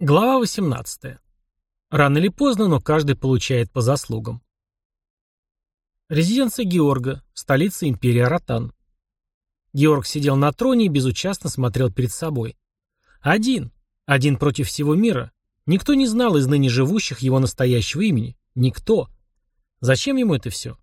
Глава 18. Рано или поздно, но каждый получает по заслугам. Резиденция Георга, столица империи Аратан. Георг сидел на троне и безучастно смотрел перед собой. Один. Один против всего мира. Никто не знал из ныне живущих его настоящего имени. Никто. Зачем ему это все?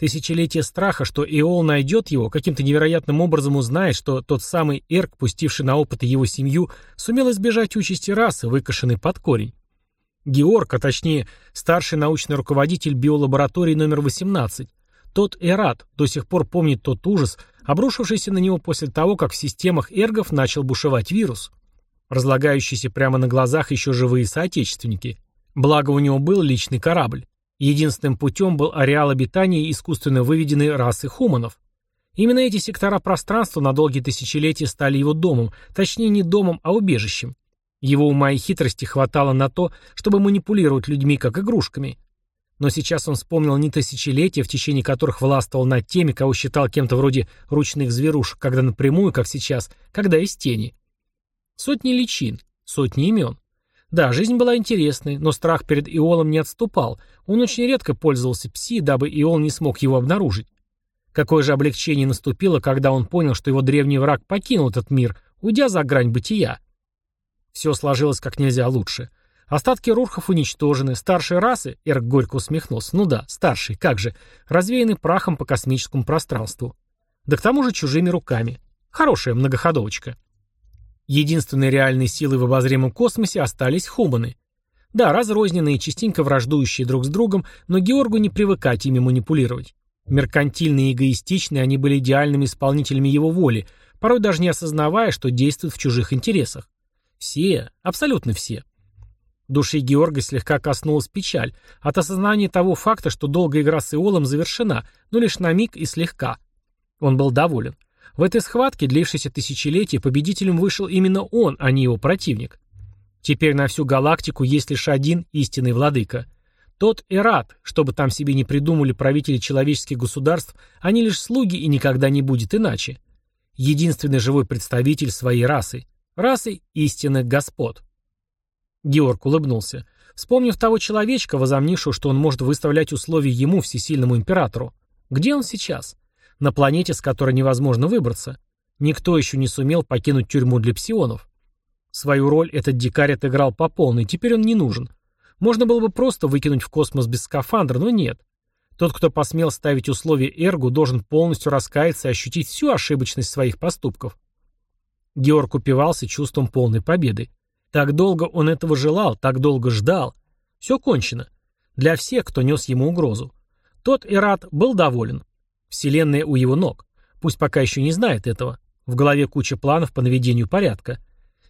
Тысячелетие страха, что Иол найдет его, каким-то невероятным образом узнает, что тот самый Эрк, пустивший на опыт его семью, сумел избежать участи расы, выкошенной под корень. Георг, а точнее старший научный руководитель биолаборатории номер 18, тот Эрат, до сих пор помнит тот ужас, обрушившийся на него после того, как в системах эргов начал бушевать вирус. Разлагающиеся прямо на глазах еще живые соотечественники. Благо у него был личный корабль. Единственным путем был ареал обитания искусственно выведенной расы хуманов. Именно эти сектора пространства на долгие тысячелетия стали его домом, точнее не домом, а убежищем. Его ума и хитрости хватало на то, чтобы манипулировать людьми как игрушками. Но сейчас он вспомнил не тысячелетия, в течение которых властвовал над теми, кого считал кем-то вроде ручных зверушек, когда напрямую, как сейчас, когда из тени. Сотни личин, сотни имен. Да, жизнь была интересной, но страх перед Иолом не отступал. Он очень редко пользовался пси, дабы Иол не смог его обнаружить. Какое же облегчение наступило, когда он понял, что его древний враг покинул этот мир, уйдя за грань бытия. Все сложилось как нельзя лучше. Остатки рурхов уничтожены, старшие расы, Эрк горько усмехнулся, ну да, старшие, как же, развеяны прахом по космическому пространству. Да к тому же чужими руками. Хорошая многоходовочка. Единственной реальной силой в обозримом космосе остались хуманы. Да, разрозненные, частенько враждующие друг с другом, но Георгу не привыкать ими манипулировать. Меркантильные и эгоистичные, они были идеальными исполнителями его воли, порой даже не осознавая, что действуют в чужих интересах. Все, абсолютно все. Души Георга слегка коснулась печаль от осознания того факта, что долгая игра с Иолом завершена, но лишь на миг и слегка. Он был доволен. В этой схватке, длившейся тысячелетия, победителем вышел именно он, а не его противник. Теперь на всю галактику есть лишь один истинный владыка. Тот Эрат, чтобы там себе не придумали правители человеческих государств, они лишь слуги и никогда не будет иначе. Единственный живой представитель своей расы. Расы истинных господ. Георг улыбнулся. Вспомнив того человечка, возомнившего, что он может выставлять условия ему, всесильному императору. Где он сейчас? На планете, с которой невозможно выбраться. Никто еще не сумел покинуть тюрьму для псионов. Свою роль этот дикарь отыграл по полной, теперь он не нужен. Можно было бы просто выкинуть в космос без скафандра, но нет. Тот, кто посмел ставить условия Эргу, должен полностью раскаяться и ощутить всю ошибочность своих поступков. Георг упивался чувством полной победы. Так долго он этого желал, так долго ждал. Все кончено. Для всех, кто нес ему угрозу. Тот Эрат был доволен. Вселенная у его ног. Пусть пока еще не знает этого. В голове куча планов по наведению порядка.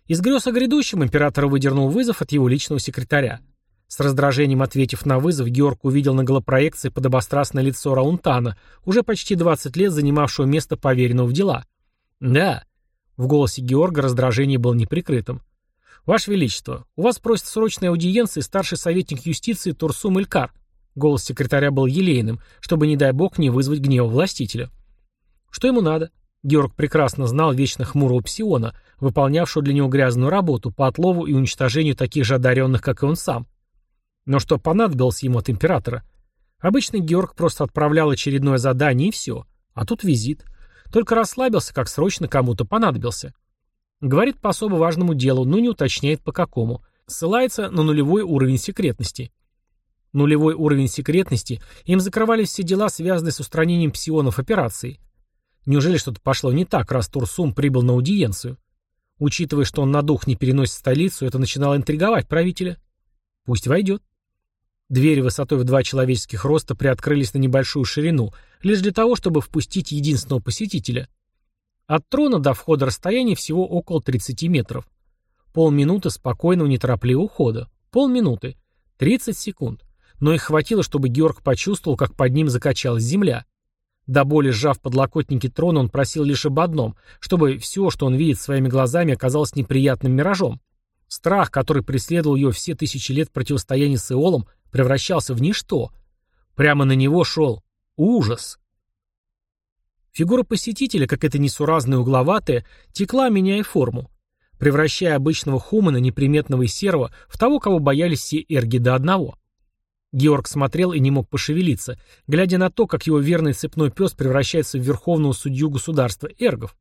Из грез о грядущем император выдернул вызов от его личного секретаря. С раздражением ответив на вызов, Георг увидел на голопроекции подобострастное лицо Раунтана, уже почти 20 лет занимавшего место поверенного в дела. «Да». В голосе Георга раздражение было неприкрытым. «Ваше Величество, у вас просит срочной аудиенции старший советник юстиции Турсум Илькар. Голос секретаря был елейным, чтобы, не дай бог, не вызвать гнева властителя. Что ему надо? Георг прекрасно знал вечно хмурого псиона, выполнявшего для него грязную работу по отлову и уничтожению таких же одаренных, как и он сам. Но что понадобилось ему от императора? Обычно Георг просто отправлял очередное задание и все. А тут визит. Только расслабился, как срочно кому-то понадобился. Говорит по особо важному делу, но не уточняет по какому. Ссылается на нулевой уровень секретности. Нулевой уровень секретности, им закрывали все дела, связанные с устранением псионов операции. Неужели что-то пошло не так, раз Турсум прибыл на аудиенцию? Учитывая, что он на дух не переносит столицу, это начинало интриговать правителя. Пусть войдет. Двери высотой в два человеческих роста приоткрылись на небольшую ширину, лишь для того, чтобы впустить единственного посетителя. От трона до входа расстояние всего около 30 метров. Полминуты спокойного неторопливого ухода. Полминуты. 30 секунд но их хватило, чтобы Георг почувствовал, как под ним закачалась земля. До боли сжав подлокотники трона, он просил лишь об одном, чтобы все, что он видит своими глазами, оказалось неприятным миражом. Страх, который преследовал ее все тысячи лет противостояния с Иолом, превращался в ничто. Прямо на него шел ужас. Фигура посетителя, как это несуразная угловатая, текла, меняя форму. превращая обычного хумана, неприметного и серого, в того, кого боялись все эрги до одного. Георг смотрел и не мог пошевелиться, глядя на то, как его верный цепной пес превращается в верховного судью государства эргов.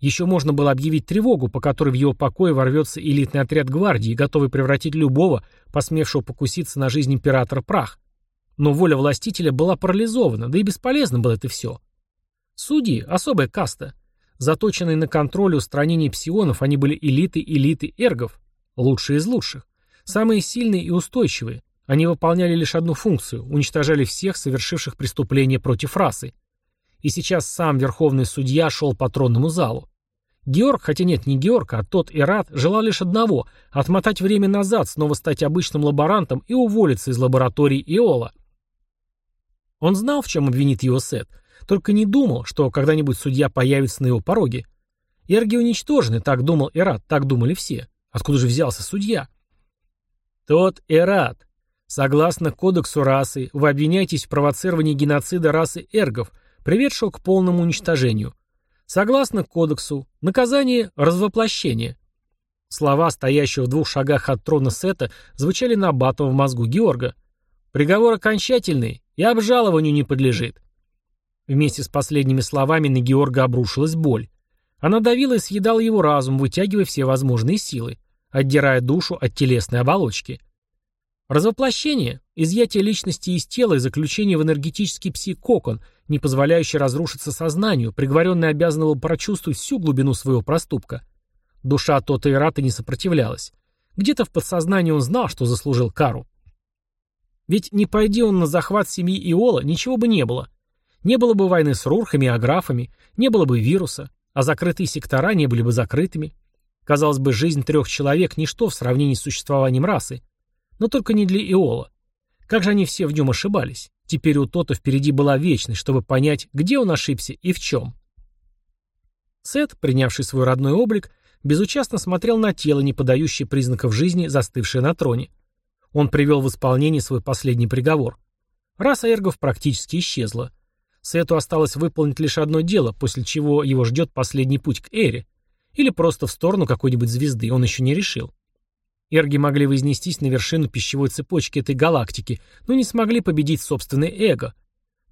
Еще можно было объявить тревогу, по которой в его покое ворвется элитный отряд гвардии, готовый превратить любого, посмевшего покуситься на жизнь императора прах. Но воля властителя была парализована, да и бесполезно было это все. Судьи – особая каста. Заточенные на контроль и устранение псионов, они были элиты элиты эргов, лучшие из лучших, самые сильные и устойчивые. Они выполняли лишь одну функцию – уничтожали всех, совершивших преступления против расы. И сейчас сам верховный судья шел по тронному залу. Георг, хотя нет, не Георг, а тот Ират, желал лишь одного – отмотать время назад, снова стать обычным лаборантом и уволиться из лаборатории Иола. Он знал, в чем обвинит его Сет – только не думал, что когда-нибудь судья появится на его пороге. Эрги уничтожены, так думал Эрат, так думали все. Откуда же взялся судья? Тот Эрат. Согласно кодексу расы, вы обвиняетесь в провоцировании геноцида расы эргов, приведшего к полному уничтожению. Согласно кодексу, наказание – развоплощение. Слова, стоящие в двух шагах от трона Сета, звучали на батом в мозгу Георга. Приговор окончательный и обжалованию не подлежит. Вместе с последними словами на Георга обрушилась боль. Она давила и съедала его разум, вытягивая все возможные силы, отдирая душу от телесной оболочки. Развоплощение, изъятие личности из тела и заключение в энергетический пси-кокон, не позволяющий разрушиться сознанию, приговоренный обязан был прочувствовать всю глубину своего проступка. Душа Тота Ирата не сопротивлялась. Где-то в подсознании он знал, что заслужил кару. Ведь не пойди он на захват семьи Иола, ничего бы не было. Не было бы войны с рурхами и аграфами, не было бы вируса, а закрытые сектора не были бы закрытыми. Казалось бы, жизнь трех человек – ничто в сравнении с существованием расы. Но только не для Иола. Как же они все в нем ошибались? Теперь у Тота впереди была вечность, чтобы понять, где он ошибся и в чем. Сет, принявший свой родной облик, безучастно смотрел на тело, не подающее признаков жизни, застывшее на троне. Он привел в исполнение свой последний приговор. Раса эргов практически исчезла. Сету осталось выполнить лишь одно дело, после чего его ждет последний путь к Эре. Или просто в сторону какой-нибудь звезды, он еще не решил. Эрги могли вознестись на вершину пищевой цепочки этой галактики, но не смогли победить собственное эго.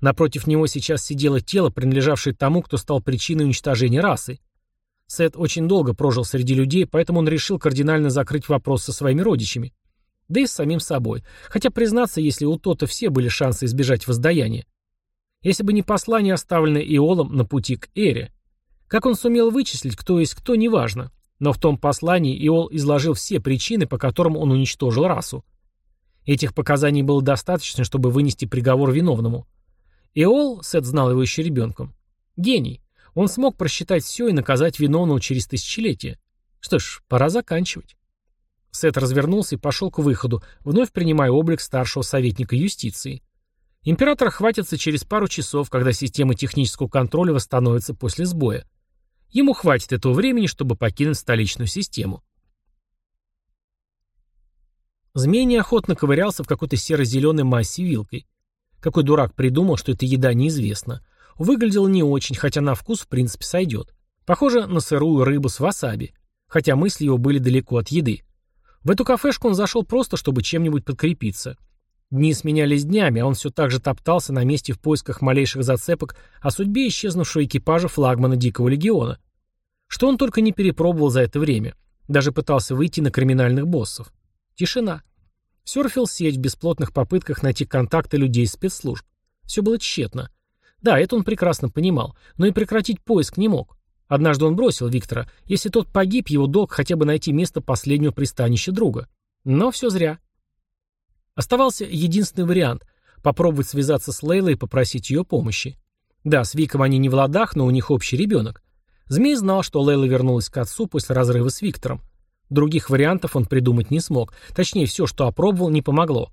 Напротив него сейчас сидело тело, принадлежавшее тому, кто стал причиной уничтожения расы. Сет очень долго прожил среди людей, поэтому он решил кардинально закрыть вопрос со своими родичами. Да и с самим собой. Хотя, признаться, если у Тота все были шансы избежать воздаяния. Если бы не послание, оставленное Иолом на пути к Эре. Как он сумел вычислить, кто есть кто, неважно. Но в том послании Иол изложил все причины, по которым он уничтожил расу. Этих показаний было достаточно, чтобы вынести приговор виновному. Иол, Сет знал его еще ребенком, гений. Он смог просчитать все и наказать виновного через тысячелетия. Что ж, пора заканчивать. Сет развернулся и пошел к выходу, вновь принимая облик старшего советника юстиции. Император хватится через пару часов, когда система технического контроля восстановится после сбоя. Ему хватит этого времени, чтобы покинуть столичную систему. Змей неохотно ковырялся в какой-то серо-зеленой массе вилкой. Какой дурак придумал, что эта еда неизвестна. Выглядела не очень, хотя на вкус в принципе сойдет. Похоже на сырую рыбу с васаби, хотя мысли его были далеко от еды. В эту кафешку он зашел просто, чтобы чем-нибудь подкрепиться – Дни сменялись днями, а он все так же топтался на месте в поисках малейших зацепок о судьбе исчезнувшего экипажа флагмана Дикого Легиона. Что он только не перепробовал за это время. Даже пытался выйти на криминальных боссов. Тишина. Сёрфил сеть в бесплотных попытках найти контакты людей из спецслужб. Все было тщетно. Да, это он прекрасно понимал, но и прекратить поиск не мог. Однажды он бросил Виктора. Если тот погиб, его долг хотя бы найти место последнего пристанища друга. Но все зря. Оставался единственный вариант – попробовать связаться с Лейлой и попросить ее помощи. Да, с Виком они не в ладах, но у них общий ребенок. Змей знал, что Лейла вернулась к отцу после разрыва с Виктором. Других вариантов он придумать не смог. Точнее, все, что опробовал, не помогло.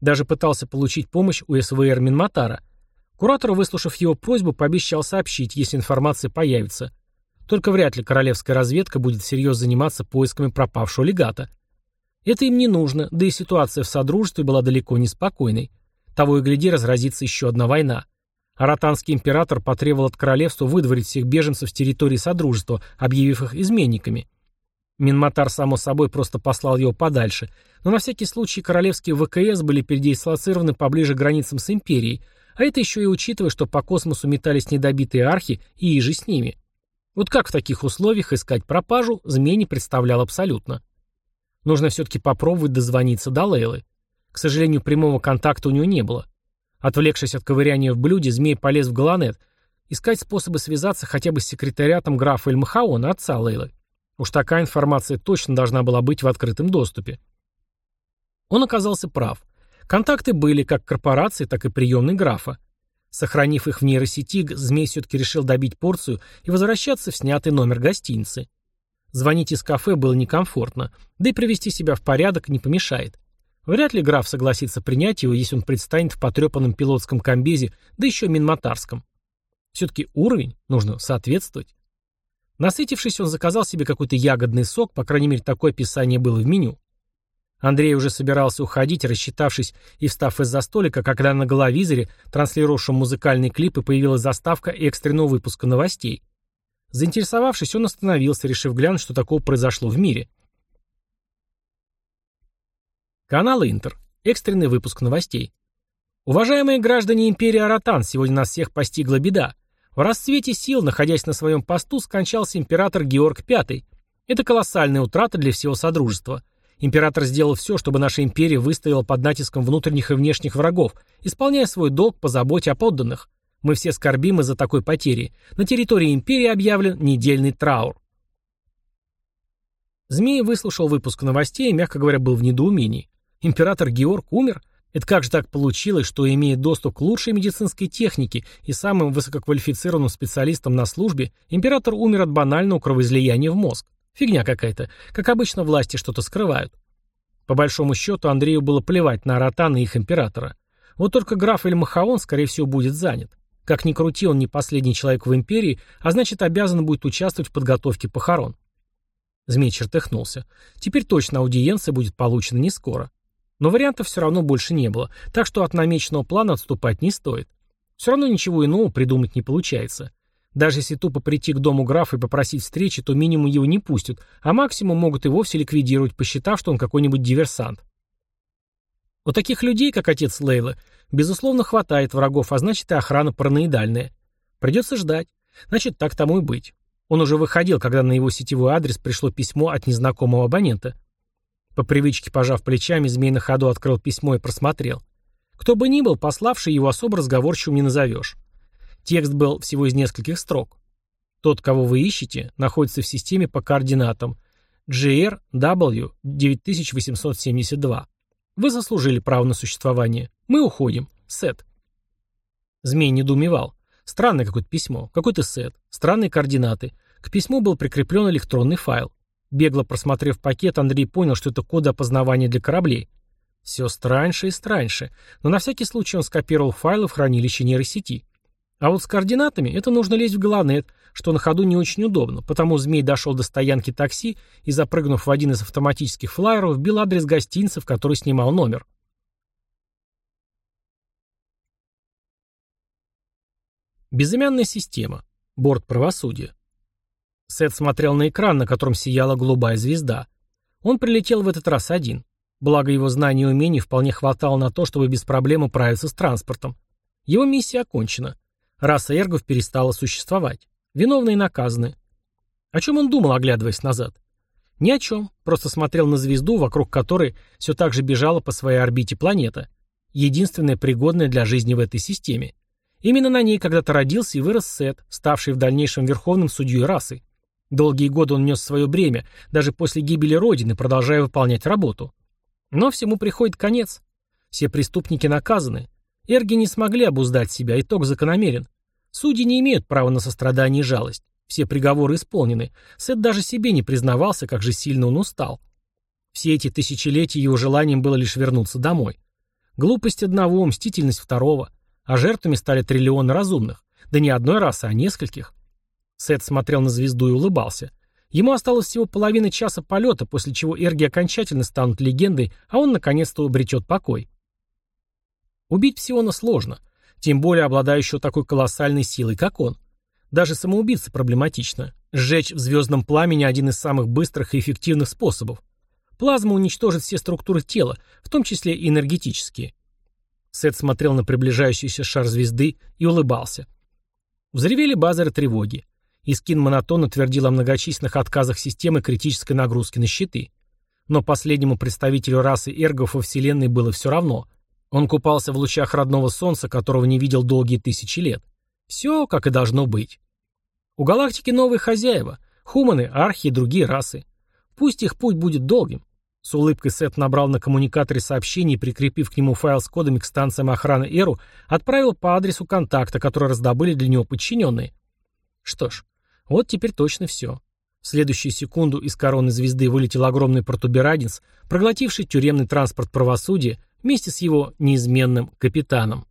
Даже пытался получить помощь у СВР Минматара. Куратор, выслушав его просьбу, пообещал сообщить, если информация появится. Только вряд ли королевская разведка будет всерьез заниматься поисками пропавшего легата. Это им не нужно, да и ситуация в Содружестве была далеко не спокойной. Того и гляди, разразится еще одна война. Аратанский император потребовал от королевства выдворить всех беженцев с территории Содружества, объявив их изменниками. Минматар, само собой, просто послал его подальше, но на всякий случай королевские ВКС были передислоцированы поближе к границам с Империей, а это еще и учитывая, что по космосу метались недобитые архи и иже с ними. Вот как в таких условиях искать пропажу, змей не представлял абсолютно. Нужно все-таки попробовать дозвониться до Лейлы. К сожалению, прямого контакта у него не было. Отвлекшись от ковыряния в блюде, змей полез в Галанет, искать способы связаться хотя бы с секретариатом графа Эльмахаона, отца Лейлы. Уж такая информация точно должна была быть в открытом доступе. Он оказался прав. Контакты были как корпорации, так и приемной графа. Сохранив их в нейросети, змей все-таки решил добить порцию и возвращаться в снятый номер гостиницы. Звонить из кафе было некомфортно, да и привести себя в порядок не помешает. Вряд ли граф согласится принять его, если он предстанет в потрепанном пилотском комбезе, да еще минмотарском. Все-таки уровень нужно соответствовать. Насытившись, он заказал себе какой-то ягодный сок, по крайней мере, такое описание было в меню. Андрей уже собирался уходить, рассчитавшись и встав из-за столика, когда на головизоре, транслировавшем музыкальные клипы, появилась заставка экстренного выпуска новостей. Заинтересовавшись, он остановился, решив глянуть, что такого произошло в мире. Канал Интер. Экстренный выпуск новостей. Уважаемые граждане империи Аратан, сегодня нас всех постигла беда. В расцвете сил, находясь на своем посту, скончался император Георг V. Это колоссальная утрата для всего Содружества. Император сделал все, чтобы наша империя выстояла под натиском внутренних и внешних врагов, исполняя свой долг по заботе о подданных. Мы все скорбим из-за такой потери. На территории империи объявлен недельный траур. Змей выслушал выпуск новостей и, мягко говоря, был в недоумении. Император Георг умер? Это как же так получилось, что, имея доступ к лучшей медицинской технике и самым высококвалифицированным специалистам на службе, император умер от банального кровоизлияния в мозг? Фигня какая-то. Как обычно, власти что-то скрывают. По большому счету, Андрею было плевать на Аратана и их императора. Вот только граф Эльмахаон, скорее всего, будет занят. Как ни крути, он не последний человек в империи, а значит, обязан будет участвовать в подготовке похорон. Змей чертыхнулся. Теперь точно аудиенция будет получена не скоро. Но вариантов все равно больше не было, так что от намеченного плана отступать не стоит. Все равно ничего иного придумать не получается. Даже если тупо прийти к дому графа и попросить встречи, то минимум его не пустят, а максимум могут и вовсе ликвидировать, посчитав, что он какой-нибудь диверсант. У таких людей, как отец Лейлы, безусловно, хватает врагов, а значит и охрана параноидальная. Придется ждать. Значит, так тому и быть. Он уже выходил, когда на его сетевой адрес пришло письмо от незнакомого абонента. По привычке, пожав плечами, змей на ходу открыл письмо и просмотрел. Кто бы ни был, пославший его особо разговорчивым не назовешь. Текст был всего из нескольких строк. Тот, кого вы ищете, находится в системе по координатам GRW 9872. Вы заслужили право на существование. Мы уходим. Сет. Змей недоумевал. Странное какое-то письмо, какой-то сет, странные координаты. К письму был прикреплен электронный файл. Бегло просмотрев пакет, Андрей понял, что это коды опознавания для кораблей. Все страньше и страньше, но на всякий случай он скопировал файлы в хранилище нейросети. А вот с координатами это нужно лезть в Галанет, что на ходу не очень удобно, потому змей дошел до стоянки такси и, запрыгнув в один из автоматических флайеров, вбил адрес гостиницы, в которой снимал номер. Безымянная система. Борт правосудия. Сет смотрел на экран, на котором сияла голубая звезда. Он прилетел в этот раз один. Благо его знаний и умений вполне хватало на то, чтобы без проблем управиться с транспортом. Его миссия окончена. Раса эргов перестала существовать. Виновные наказаны. О чем он думал, оглядываясь назад? Ни о чем, просто смотрел на звезду, вокруг которой все так же бежала по своей орбите планета. Единственная пригодная для жизни в этой системе. Именно на ней когда-то родился и вырос Сет, ставший в дальнейшем верховным судьей расы. Долгие годы он нес свое бремя, даже после гибели Родины, продолжая выполнять работу. Но всему приходит конец. Все преступники наказаны. Эрги не смогли обуздать себя, итог закономерен. Судьи не имеют права на сострадание и жалость. Все приговоры исполнены. Сет даже себе не признавался, как же сильно он устал. Все эти тысячелетия его желанием было лишь вернуться домой. Глупость одного, мстительность второго. А жертвами стали триллионы разумных. Да не одной расы, а нескольких. Сет смотрел на звезду и улыбался. Ему осталось всего половина часа полета, после чего эрги окончательно станут легендой, а он наконец-то обретет покой. Убить Псиона сложно, тем более обладающего такой колоссальной силой, как он. Даже самоубийца проблематично. Сжечь в звездном пламени один из самых быстрых и эффективных способов. Плазма уничтожит все структуры тела, в том числе и энергетические. Сет смотрел на приближающийся шар звезды и улыбался. Взревели базары тревоги. Искин монотонно твердил о многочисленных отказах системы критической нагрузки на щиты. Но последнему представителю расы эргов во Вселенной было все равно. Он купался в лучах родного солнца, которого не видел долгие тысячи лет. Все, как и должно быть. У галактики новые хозяева. Хуманы, архи и другие расы. Пусть их путь будет долгим. С улыбкой Сет набрал на коммуникаторе сообщение и, прикрепив к нему файл с кодами к станциям охраны Эру, отправил по адресу контакта, который раздобыли для него подчиненные. Что ж, вот теперь точно все. В следующую секунду из короны звезды вылетел огромный протуберанец, проглотивший тюремный транспорт правосудия вместе с его неизменным капитаном.